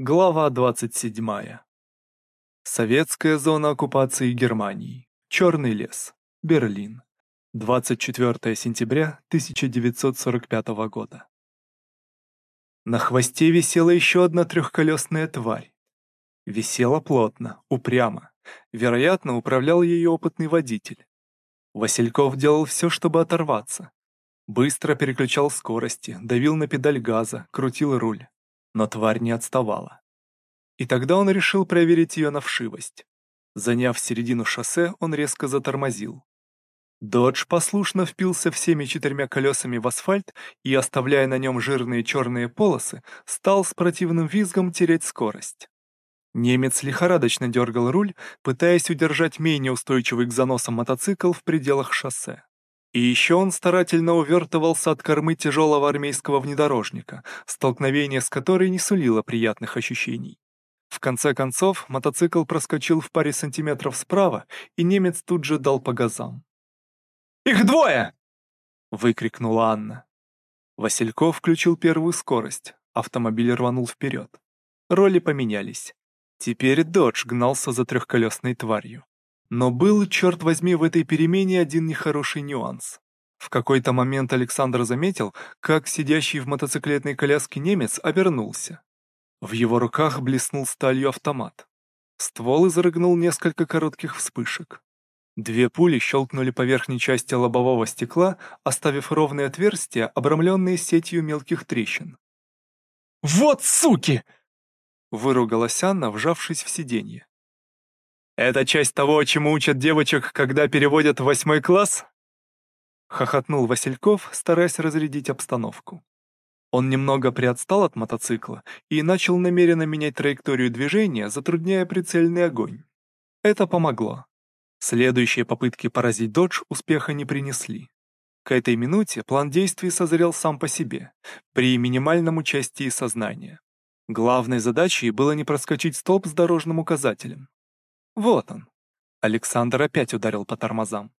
Глава 27. Советская зона оккупации Германии. Черный лес. Берлин. 24 сентября 1945 года. На хвосте висела еще одна трехколесная тварь. Висела плотно, упрямо. Вероятно, управлял ее опытный водитель. Васильков делал все, чтобы оторваться. Быстро переключал скорости, давил на педаль газа, крутил руль но тварь не отставала. И тогда он решил проверить ее на вшивость. Заняв середину шоссе, он резко затормозил. Додж послушно впился всеми четырьмя колесами в асфальт и, оставляя на нем жирные черные полосы, стал с противным визгом терять скорость. Немец лихорадочно дергал руль, пытаясь удержать менее устойчивый к заносам мотоцикл в пределах шоссе. И еще он старательно увертывался от кормы тяжелого армейского внедорожника, столкновение с которой не сулило приятных ощущений. В конце концов, мотоцикл проскочил в паре сантиметров справа, и немец тут же дал по газам. «Их двое!» — выкрикнула Анна. Васильков включил первую скорость, автомобиль рванул вперед. Роли поменялись. Теперь Додж гнался за трехколесной тварью. Но был, черт возьми, в этой перемене один нехороший нюанс. В какой-то момент Александр заметил, как сидящий в мотоциклетной коляске немец обернулся. В его руках блеснул сталью автомат. Ствол изрыгнул несколько коротких вспышек. Две пули щелкнули по верхней части лобового стекла, оставив ровные отверстия, обрамленные сетью мелких трещин. «Вот суки!» — выругалась Анна, вжавшись в сиденье. «Это часть того, чему учат девочек, когда переводят в восьмой класс?» Хохотнул Васильков, стараясь разрядить обстановку. Он немного приотстал от мотоцикла и начал намеренно менять траекторию движения, затрудняя прицельный огонь. Это помогло. Следующие попытки поразить «Додж» успеха не принесли. К этой минуте план действий созрел сам по себе, при минимальном участии сознания. Главной задачей было не проскочить столб с дорожным указателем. Вот он. Александр опять ударил по тормозам.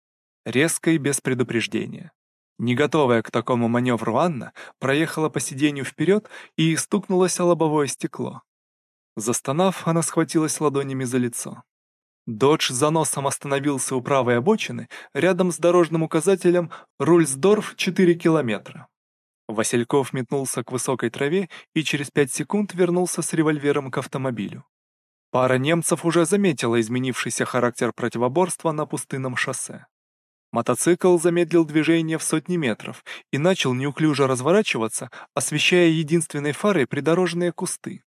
Резко и без предупреждения. Не готовая к такому маневру Анна проехала по сиденью вперед и стукнулась о лобовое стекло. Застонав, она схватилась ладонями за лицо. Додж за носом остановился у правой обочины, рядом с дорожным указателем «Рульсдорф 4 километра». Васильков метнулся к высокой траве и через пять секунд вернулся с револьвером к автомобилю. Пара немцев уже заметила изменившийся характер противоборства на пустынном шоссе. Мотоцикл замедлил движение в сотни метров и начал неуклюже разворачиваться, освещая единственной фарой придорожные кусты.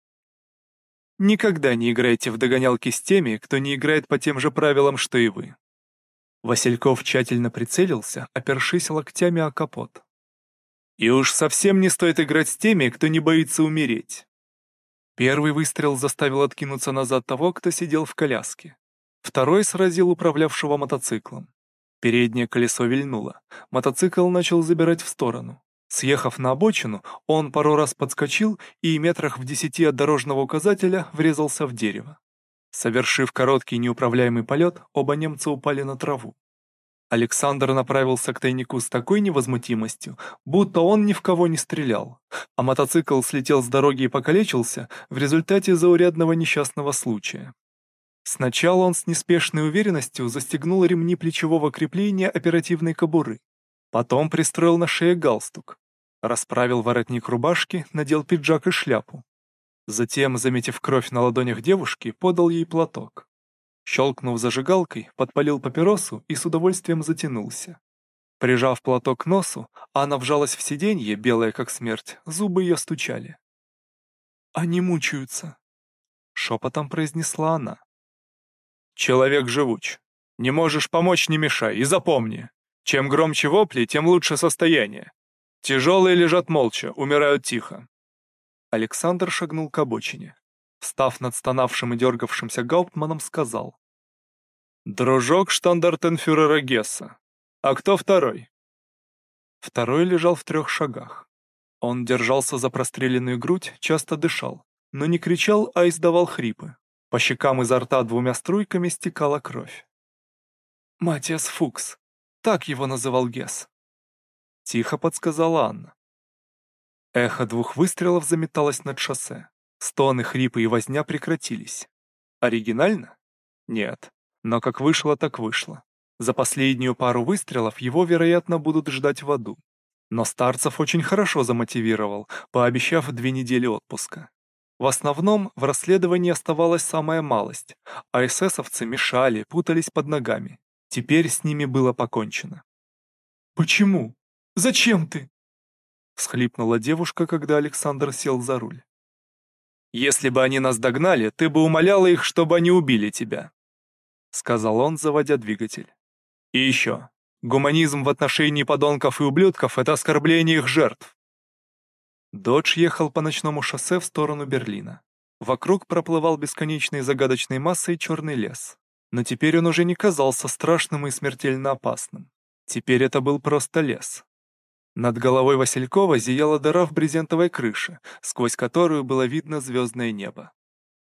Никогда не играйте в догонялки с теми, кто не играет по тем же правилам, что и вы. Васильков тщательно прицелился, опершись локтями о капот. И уж совсем не стоит играть с теми, кто не боится умереть. Первый выстрел заставил откинуться назад того, кто сидел в коляске. Второй сразил управлявшего мотоциклом. Переднее колесо вильнуло. Мотоцикл начал забирать в сторону. Съехав на обочину, он пару раз подскочил и метрах в десяти от дорожного указателя врезался в дерево. Совершив короткий неуправляемый полет, оба немца упали на траву. Александр направился к тайнику с такой невозмутимостью, будто он ни в кого не стрелял, а мотоцикл слетел с дороги и покалечился в результате заурядного несчастного случая. Сначала он с неспешной уверенностью застегнул ремни плечевого крепления оперативной кобуры, потом пристроил на шее галстук, расправил воротник рубашки, надел пиджак и шляпу. Затем, заметив кровь на ладонях девушки, подал ей платок. Щелкнув зажигалкой, подпалил папиросу и с удовольствием затянулся. Прижав платок к носу, Анна вжалась в сиденье, белая как смерть, зубы ее стучали. «Они мучаются», — шепотом произнесла она. «Человек живуч. Не можешь помочь — не мешай, и запомни, чем громче вопли, тем лучше состояние. Тяжелые лежат молча, умирают тихо». Александр шагнул к обочине. Встав над стонавшим и дергавшимся Гауптманом, сказал. «Дружок штандартенфюрера Гесса. А кто второй?» Второй лежал в трех шагах. Он держался за простреленную грудь, часто дышал, но не кричал, а издавал хрипы. По щекам изо рта двумя струйками стекала кровь. «Матиас Фукс», так его называл Гесс. Тихо подсказала Анна. Эхо двух выстрелов заметалось над шоссе. Стоны, хрипы и возня прекратились. Оригинально? Нет. Но как вышло, так вышло. За последнюю пару выстрелов его, вероятно, будут ждать в аду. Но Старцев очень хорошо замотивировал, пообещав две недели отпуска. В основном в расследовании оставалась самая малость, а эсэсовцы мешали, путались под ногами. Теперь с ними было покончено. «Почему? Зачем ты?» Схлипнула девушка, когда Александр сел за руль. «Если бы они нас догнали, ты бы умоляла их, чтобы они убили тебя», сказал он, заводя двигатель. «И еще. Гуманизм в отношении подонков и ублюдков — это оскорбление их жертв. Додж ехал по ночному шоссе в сторону Берлина. Вокруг проплывал бесконечной загадочной массой черный лес. Но теперь он уже не казался страшным и смертельно опасным. Теперь это был просто лес. Над головой Василькова зияла дыра в брезентовой крыше, сквозь которую было видно звездное небо.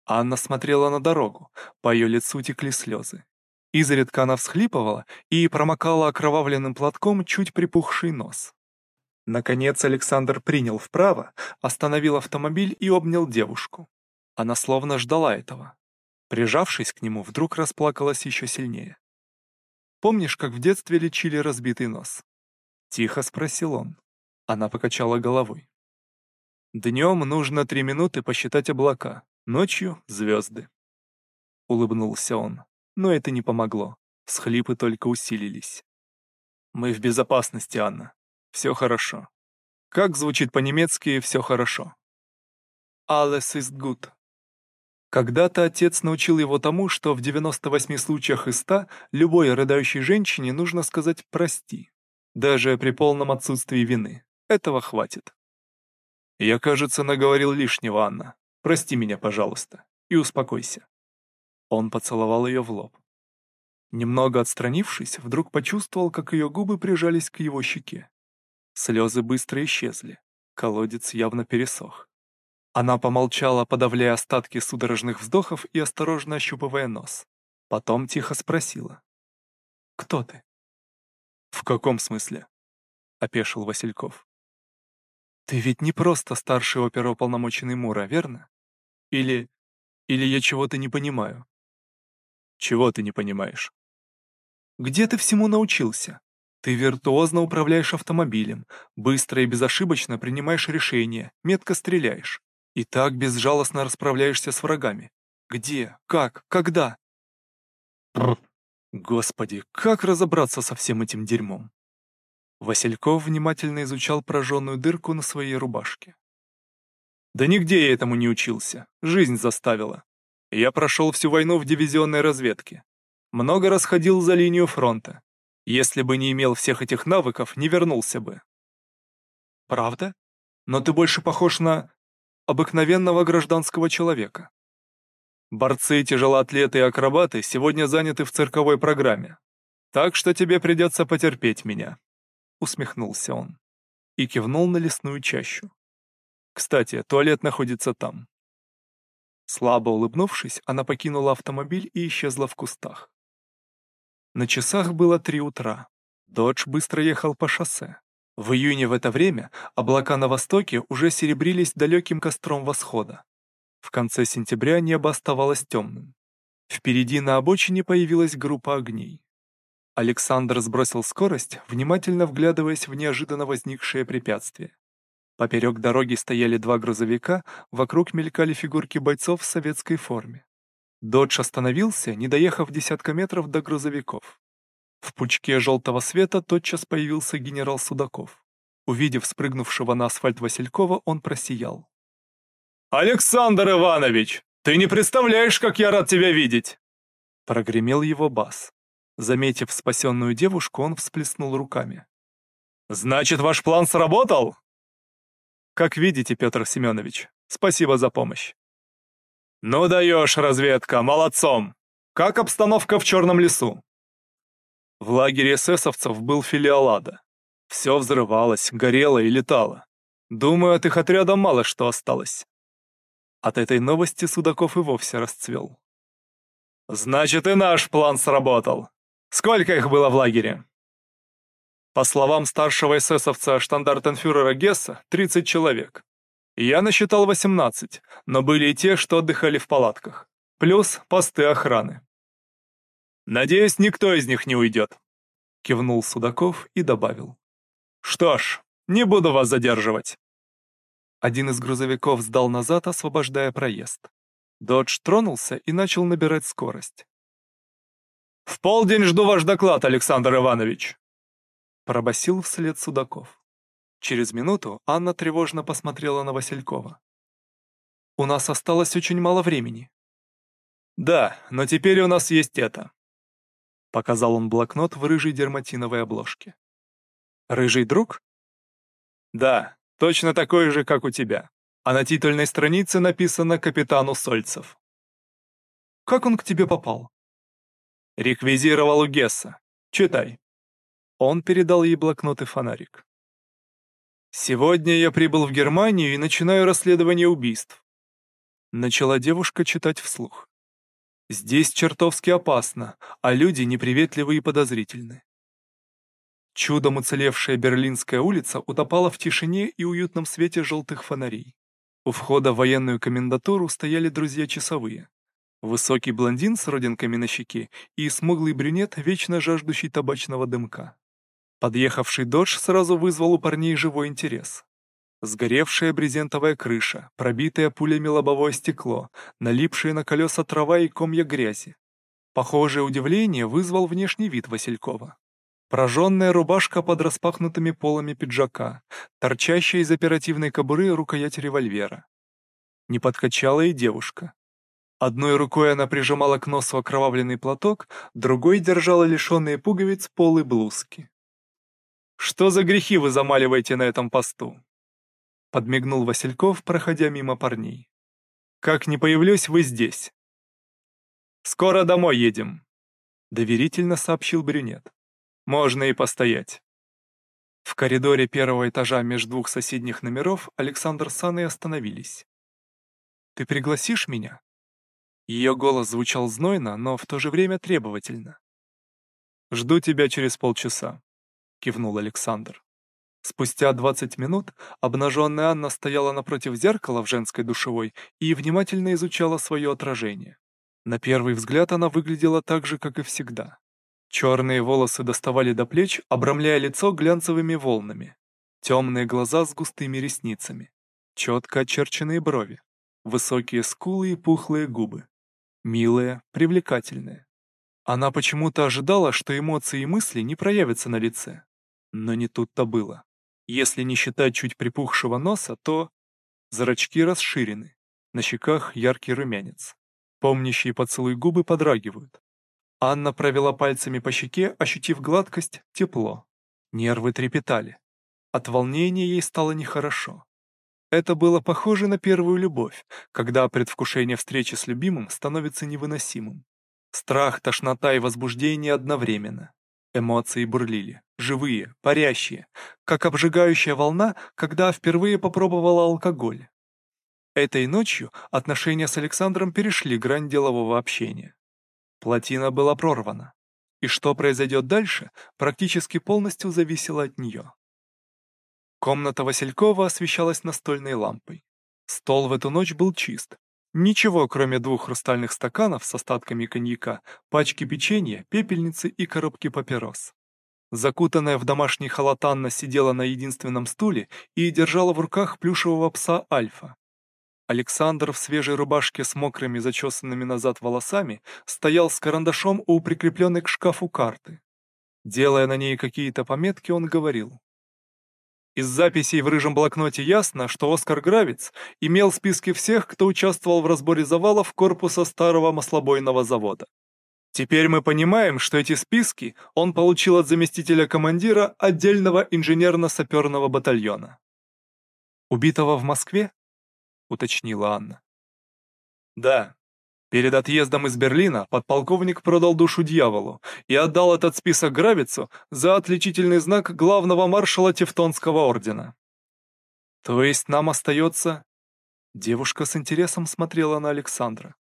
Анна смотрела на дорогу, по ее лицу текли слезы. Изредка она всхлипывала и промокала окровавленным платком чуть припухший нос. Наконец Александр принял вправо, остановил автомобиль и обнял девушку. Она словно ждала этого. Прижавшись к нему, вдруг расплакалась еще сильнее. «Помнишь, как в детстве лечили разбитый нос?» Тихо спросил он. Она покачала головой. «Днем нужно три минуты посчитать облака, ночью — звезды». Улыбнулся он, но это не помогло. Схлипы только усилились. «Мы в безопасности, Анна. Все хорошо. Как звучит по-немецки «все хорошо»? Alles ist gut. Когда-то отец научил его тому, что в 98 случаях из 100 любой рыдающей женщине нужно сказать «прости», даже при полном отсутствии вины. Этого хватит. Я, кажется, наговорил лишнего, Анна. Прости меня, пожалуйста, и успокойся. Он поцеловал ее в лоб. Немного отстранившись, вдруг почувствовал, как ее губы прижались к его щеке. Слезы быстро исчезли. Колодец явно пересох. Она помолчала, подавляя остатки судорожных вздохов и осторожно ощупывая нос. Потом тихо спросила. «Кто ты?» «В каком смысле?» — опешил Васильков. «Ты ведь не просто старший оперуполномоченный Мура, верно? Или... или я чего-то не понимаю?» «Чего ты не понимаешь?» «Где ты всему научился? Ты виртуозно управляешь автомобилем, быстро и безошибочно принимаешь решения, метко стреляешь. И так безжалостно расправляешься с врагами. Где? Как? Когда? Господи, как разобраться со всем этим дерьмом? Васильков внимательно изучал прожженную дырку на своей рубашке. Да нигде я этому не учился, жизнь заставила. Я прошел всю войну в дивизионной разведке. Много раз ходил за линию фронта, если бы не имел всех этих навыков, не вернулся бы. Правда? Но ты больше похож на обыкновенного гражданского человека. Борцы, тяжелоатлеты и акробаты сегодня заняты в цирковой программе. Так что тебе придется потерпеть меня. Усмехнулся он. И кивнул на лесную чащу. Кстати, туалет находится там. Слабо улыбнувшись, она покинула автомобиль и исчезла в кустах. На часах было три утра. Додж быстро ехал по шоссе. В июне в это время облака на востоке уже серебрились далеким костром восхода. В конце сентября небо оставалось темным. Впереди на обочине появилась группа огней. Александр сбросил скорость, внимательно вглядываясь в неожиданно возникшее препятствие. Поперек дороги стояли два грузовика, вокруг мелькали фигурки бойцов в советской форме. Додж остановился, не доехав десятка метров до грузовиков. В пучке желтого света тотчас появился генерал Судаков. Увидев спрыгнувшего на асфальт Василькова, он просиял. «Александр Иванович, ты не представляешь, как я рад тебя видеть!» Прогремел его бас. Заметив спасенную девушку, он всплеснул руками. «Значит, ваш план сработал?» «Как видите, Петр Семенович, спасибо за помощь. «Ну даешь, разведка, молодцом! Как обстановка в Черном лесу?» В лагере эсэсовцев был филиал ада. Все взрывалось, горело и летало. Думаю, от их отряда мало что осталось. От этой новости Судаков и вовсе расцвел. «Значит, и наш план сработал. Сколько их было в лагере?» По словам старшего эсэсовца штандартенфюрера Гесса, 30 человек. Я насчитал 18, но были и те, что отдыхали в палатках. Плюс посты охраны. «Надеюсь, никто из них не уйдет», — кивнул Судаков и добавил. «Что ж, не буду вас задерживать». Один из грузовиков сдал назад, освобождая проезд. Додж тронулся и начал набирать скорость. «В полдень жду ваш доклад, Александр Иванович!» Пробасил вслед Судаков. Через минуту Анна тревожно посмотрела на Василькова. «У нас осталось очень мало времени». «Да, но теперь у нас есть это». Показал он блокнот в рыжей дерматиновой обложке. «Рыжий друг?» «Да, точно такой же, как у тебя. А на титульной странице написано «Капитану Сольцев». «Как он к тебе попал?» «Реквизировал у Гесса. Читай». Он передал ей блокнот и фонарик. «Сегодня я прибыл в Германию и начинаю расследование убийств». Начала девушка читать вслух. «Здесь чертовски опасно, а люди неприветливы и подозрительны». Чудом уцелевшая Берлинская улица утопала в тишине и уютном свете желтых фонарей. У входа в военную комендатуру стояли друзья-часовые. Высокий блондин с родинками на щеке и смуглый брюнет, вечно жаждущий табачного дымка. Подъехавший додж сразу вызвал у парней живой интерес. Сгоревшая брезентовая крыша, пробитое пулями лобовое стекло, налипшие на колеса трава и комья грязи. Похожее удивление вызвал внешний вид Василькова. Прожженная рубашка под распахнутыми полами пиджака, торчащая из оперативной кобуры рукоять револьвера. Не подкачала и девушка. Одной рукой она прижимала к носу окровавленный платок, другой держала лишенные пуговиц полы блузки. «Что за грехи вы замаливаете на этом посту?» Подмигнул Васильков, проходя мимо парней. «Как не появлюсь, вы здесь». «Скоро домой едем», — доверительно сообщил брюнет. «Можно и постоять». В коридоре первого этажа между двух соседних номеров Александр с Анной остановились. «Ты пригласишь меня?» Ее голос звучал знойно, но в то же время требовательно. «Жду тебя через полчаса», — кивнул Александр. Спустя 20 минут обнаженная Анна стояла напротив зеркала в женской душевой и внимательно изучала свое отражение. На первый взгляд она выглядела так же, как и всегда. Черные волосы доставали до плеч, обрамляя лицо глянцевыми волнами. Темные глаза с густыми ресницами. Четко очерченные брови. Высокие скулы и пухлые губы. Милые, привлекательные. Она почему-то ожидала, что эмоции и мысли не проявятся на лице. Но не тут-то было. Если не считать чуть припухшего носа, то... Зрачки расширены, на щеках яркий румянец. Помнящие поцелуй губы подрагивают. Анна провела пальцами по щеке, ощутив гладкость, тепло. Нервы трепетали. От волнения ей стало нехорошо. Это было похоже на первую любовь, когда предвкушение встречи с любимым становится невыносимым. Страх, тошнота и возбуждение одновременно. Эмоции бурлили, живые, парящие, как обжигающая волна, когда впервые попробовала алкоголь. Этой ночью отношения с Александром перешли грань делового общения. Плотина была прорвана, и что произойдет дальше, практически полностью зависело от нее. Комната Василькова освещалась настольной лампой. Стол в эту ночь был чист, Ничего, кроме двух хрустальных стаканов с остатками коньяка, пачки печенья, пепельницы и коробки папирос. Закутанная в домашний халат Анна сидела на единственном стуле и держала в руках плюшевого пса Альфа. Александр в свежей рубашке с мокрыми зачесанными назад волосами стоял с карандашом у прикрепленной к шкафу карты. Делая на ней какие-то пометки, он говорил. Из записей в рыжем блокноте ясно, что Оскар Гравец имел списки всех, кто участвовал в разборе завалов корпуса старого маслобойного завода. Теперь мы понимаем, что эти списки он получил от заместителя командира отдельного инженерно-саперного батальона. «Убитого в Москве?» — уточнила Анна. «Да, Перед отъездом из Берлина подполковник продал душу дьяволу и отдал этот список Гравицу за отличительный знак главного маршала Тевтонского ордена. То есть нам остается... Девушка с интересом смотрела на Александра.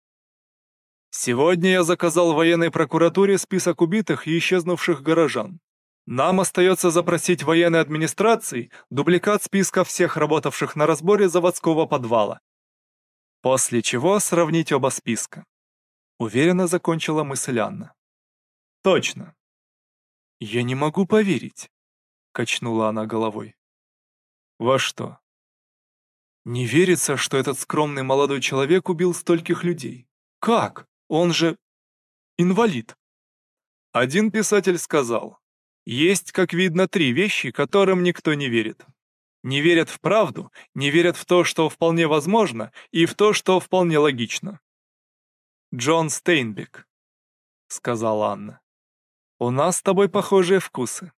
Сегодня я заказал военной прокуратуре список убитых и исчезнувших горожан. Нам остается запросить военной администрации дубликат списка всех работавших на разборе заводского подвала. После чего сравнить оба списка. Уверенно закончила мысль Анна. Точно. Я не могу поверить, качнула она головой. Во что? Не верится, что этот скромный молодой человек убил стольких людей. Как? Он же... инвалид. Один писатель сказал, есть, как видно, три вещи, которым никто не верит. Не верят в правду, не верят в то, что вполне возможно, и в то, что вполне логично. Джон Стейнбек, сказала Анна. У нас с тобой похожие вкусы.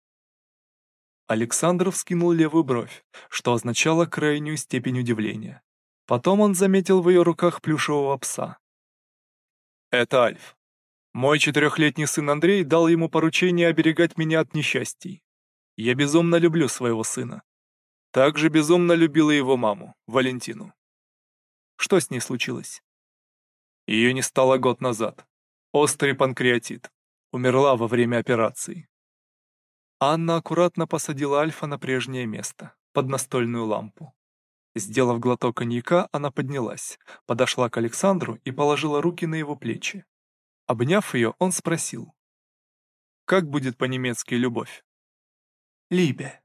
Александр вскинул левую бровь, что означало крайнюю степень удивления. Потом он заметил в ее руках плюшевого пса. «Это Альф. Мой четырехлетний сын Андрей дал ему поручение оберегать меня от несчастий. Я безумно люблю своего сына. Также безумно любила его маму, Валентину. Что с ней случилось? Ее не стало год назад. Острый панкреатит. Умерла во время операции. Анна аккуратно посадила Альфа на прежнее место, под настольную лампу. Сделав глоток коньяка, она поднялась, подошла к Александру и положила руки на его плечи. Обняв ее, он спросил. «Как будет по-немецки любовь?» «Либе», —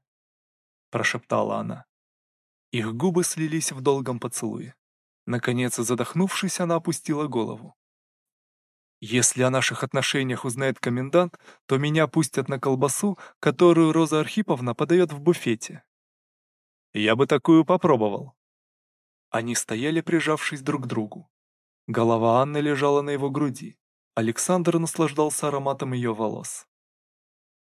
прошептала она. Их губы слились в долгом поцелуе. Наконец, задохнувшись, она опустила голову. Если о наших отношениях узнает комендант, то меня пустят на колбасу, которую Роза Архиповна подает в буфете. Я бы такую попробовал. Они стояли, прижавшись друг к другу. Голова Анны лежала на его груди. Александр наслаждался ароматом ее волос.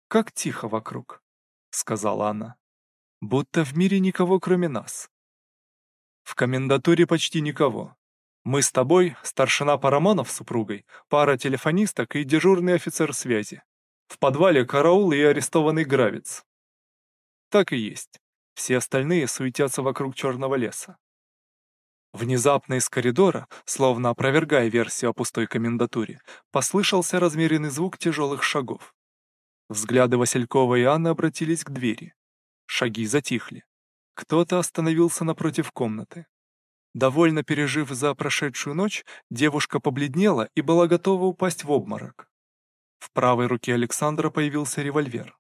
«Как тихо вокруг», — сказала она. «Будто в мире никого, кроме нас». «В комендатуре почти никого», мы с тобой, старшина Парамонов с супругой, пара телефонисток и дежурный офицер связи. В подвале караул и арестованный гравец. Так и есть. Все остальные суетятся вокруг черного леса. Внезапно из коридора, словно опровергая версию о пустой комендатуре, послышался размеренный звук тяжелых шагов. Взгляды Василькова и Анны обратились к двери. Шаги затихли. Кто-то остановился напротив комнаты. Довольно пережив за прошедшую ночь, девушка побледнела и была готова упасть в обморок. В правой руке Александра появился револьвер.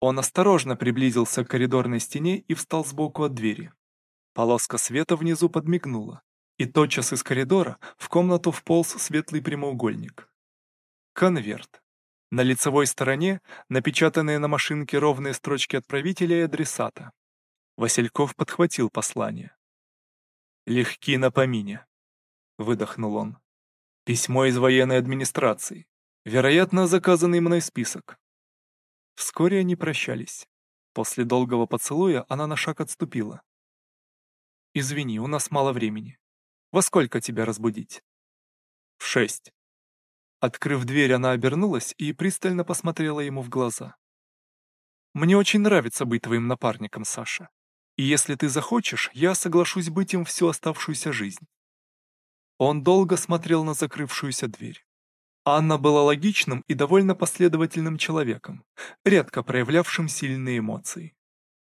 Он осторожно приблизился к коридорной стене и встал сбоку от двери. Полоска света внизу подмигнула, и тотчас из коридора в комнату вполз светлый прямоугольник. Конверт. На лицевой стороне напечатанные на машинке ровные строчки отправителя и адресата. Васильков подхватил послание. «Легки на помине», — выдохнул он. «Письмо из военной администрации. Вероятно, заказанный мной список». Вскоре они прощались. После долгого поцелуя она на шаг отступила. «Извини, у нас мало времени. Во сколько тебя разбудить?» «В шесть». Открыв дверь, она обернулась и пристально посмотрела ему в глаза. «Мне очень нравится быть твоим напарником, Саша. И если ты захочешь, я соглашусь быть им всю оставшуюся жизнь». Он долго смотрел на закрывшуюся дверь. Анна была логичным и довольно последовательным человеком, редко проявлявшим сильные эмоции.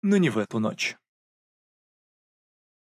Но не в эту ночь.